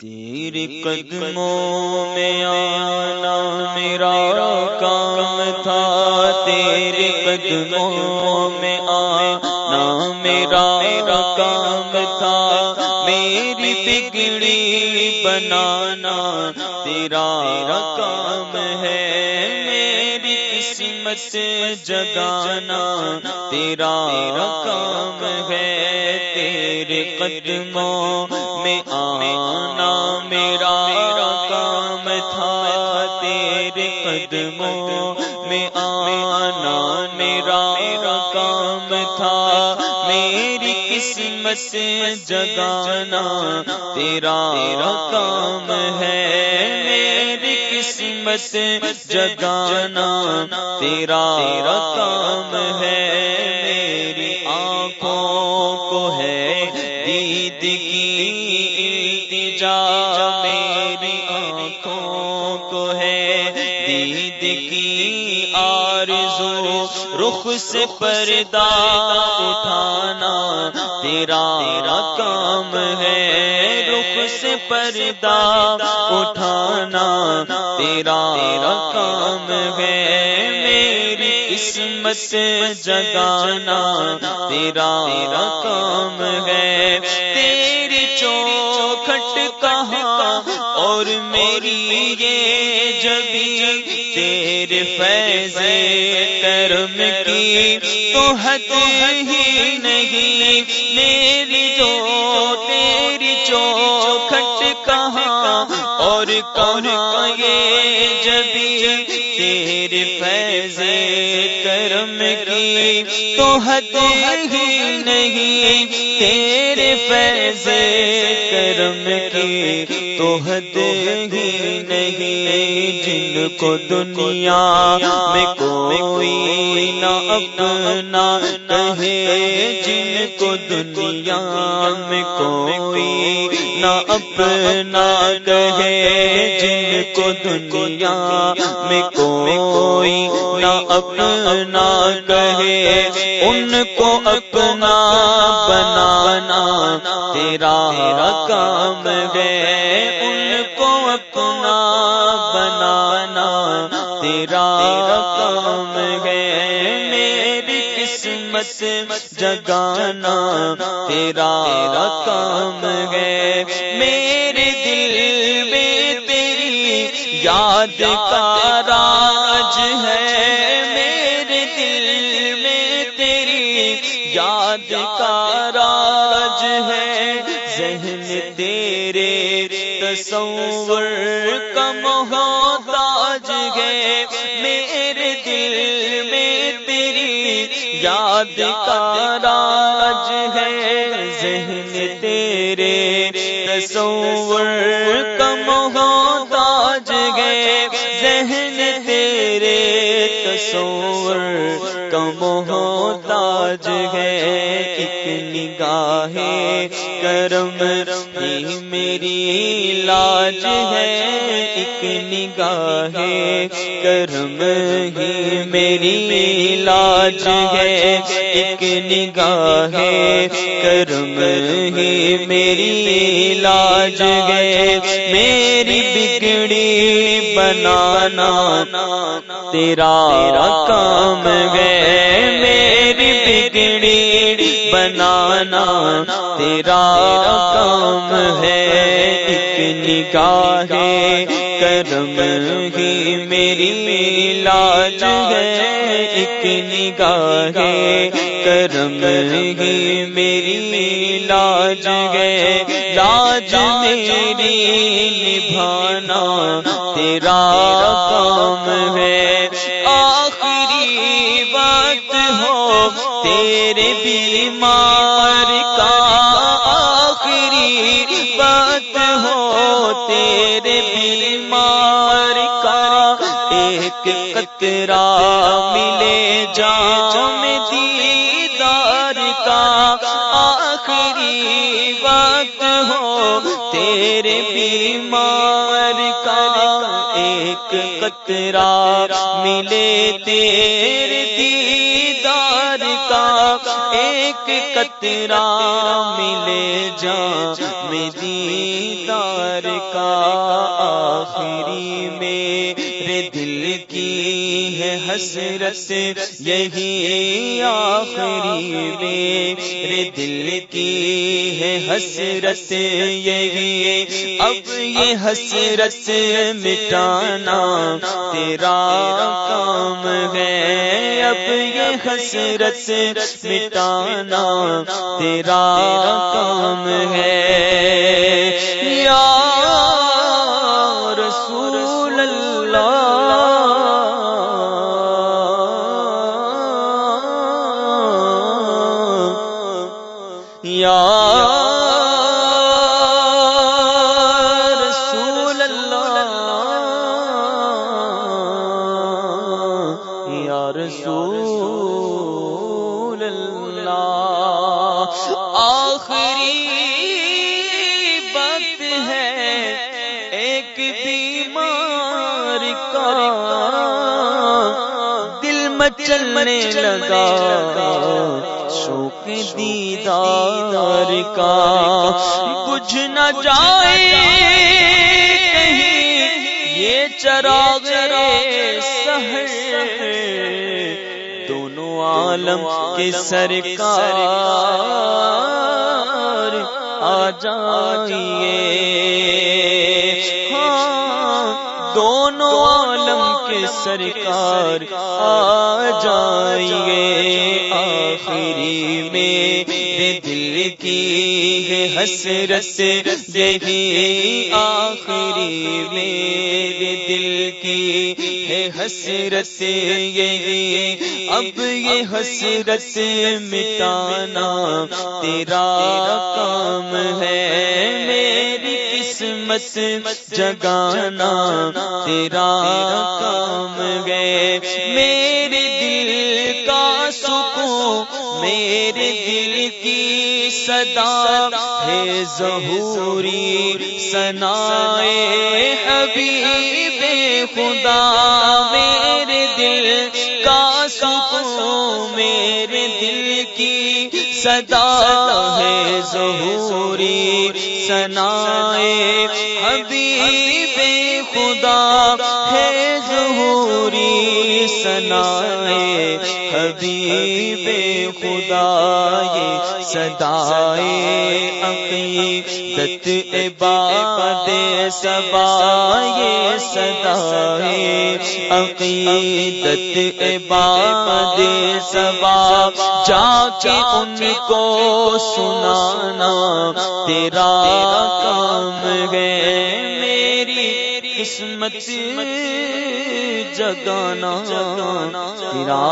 تیرے قدموں میں آنا میرا کام تھا۔ تیرے قدموں میں آنا میرا کام تھا۔ میری بگڑی بنانا تیرا کام ہے۔ قسمت جگانا، تیرا کام ہے تیرے قدموں میں آنا، میرا کام تھا تیرے قدموں میں آنا، میرا کام تھا میری قسمت جگانا، تیرا کام ہے قسمت جگانا، تیرا کام ہے میری آنکھوں کو ہے دید کی التجا، میری آنکھوں کو ہے دید کی آرزو، رخ سے پردہ اٹھانا، تیرا کام ہے رخ سے پردہ اٹھانا تیرا کام ہے میری قسمت جگانا، تیرا کام ہے تیری چوکھٹ کہاں اور میری یہ جبی تیرے فیض کرم کی تو حد ہی نہیں، میری جو کہاں یہ جبی تیرے فیض کرم کی تو حد ہی نہیں، تیرے فیض کرم کی تو حد ہی نہیں۔ جن کو دنیا میں کوئی نہ اپنا کہے، جن کو دنیا میں کوئی اپنا کہے جن کو دنیا میں کوئی نہ اپنا کہے ان کو اپنا بنانا تیرا کام ہے۔ ان کو اپنا بنانا تیرا کام ہے۔ میری قسمت جگانا تیرا کام ہے۔ میرے دل میں تیری یاد کا راج ہے۔ میرے دل میں تیری یاد کا راج ہے۔ ذہن تیرے تصور کا محتاج ہے۔ میرے دل میں تیری یاد کا راج ہے۔ تصور کا محتاج ہے ایک نگاہ کرم ہی میری لاج ہے ایک نگاہ کرم ہی میری لاج ہے ایک نگاہ کرم ہی میری لاج ہے، میری بگڑی بنانا، تیرا کام ہے میری بگڑی بنانا، تیرا کام ہے ایک نگاہ کرم ہی میری لاج ہے، ایک نگاہ کرم ہی میری لاج ہے، لاج میری نبھانا وقت ہو، تیرے بیمار کا آخری وقت ہو، تیرے بیمار کا ایک قطرہ ملے جام دیدار کا آخری وقت ہو، تیرے بیمار کا ایک قطرہ ملے تیرے دیدار کا ایک قطرہ ملے جا میں دیدار کا۔ حسرت یہی آخری میرے دل کی ہے حسرت یہی اب یہ حسرت مٹانا تیرا کام ہے اب یہ حسرت مٹانا تیرا کام ہے یا یا رسول اللہ، یا رسول اللہ، آخری بات ہے ایک بیمار کا دل مچلنے لگا۔ شوق دیدار کا۔ کچھ نہ جائے یہ چراغ سہر دونوں عالم کے سرکار آ جائیے۔ ہاں دونوں عالم کے سرکار آ جائیے۔ کی ہے حسرت یہی آخری میرے دل کی ہے حسرت یہی اب یہ حسرت مٹانا تیرا کام ہے میری قسمت جگانا تیرا کام گئے میرے صدا ہے ظہوری سنا حبیب خدا، میرے دل کا سکون، میرے دل کی صدا ہے ظہوری سنا حبیب خدا ہے ظہوری سنا حبیب سدائے عقیدت عباد سبا یہ سدائے عقیدت عباد سبا جا کے ان کو سنانا تیرا کام گئے میری قسمت جگانا، تیرا